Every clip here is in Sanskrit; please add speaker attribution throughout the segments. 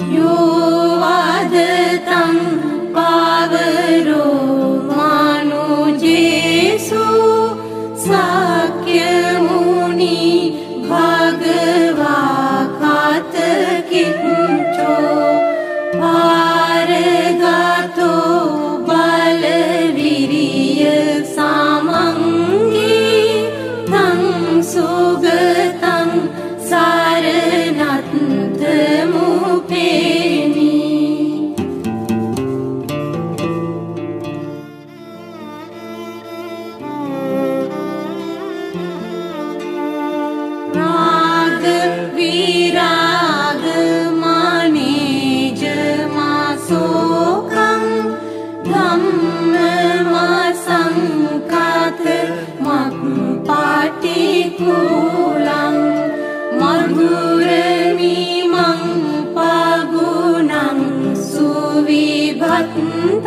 Speaker 1: You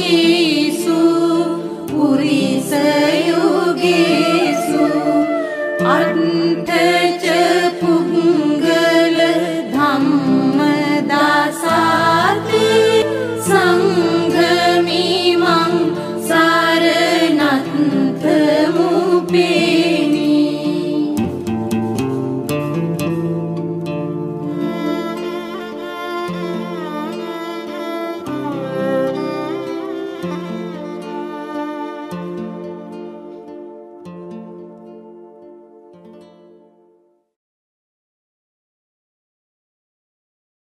Speaker 1: ेषु पुरिस योगेषु च पङ्गल धर्मदा सा सङ्घमिं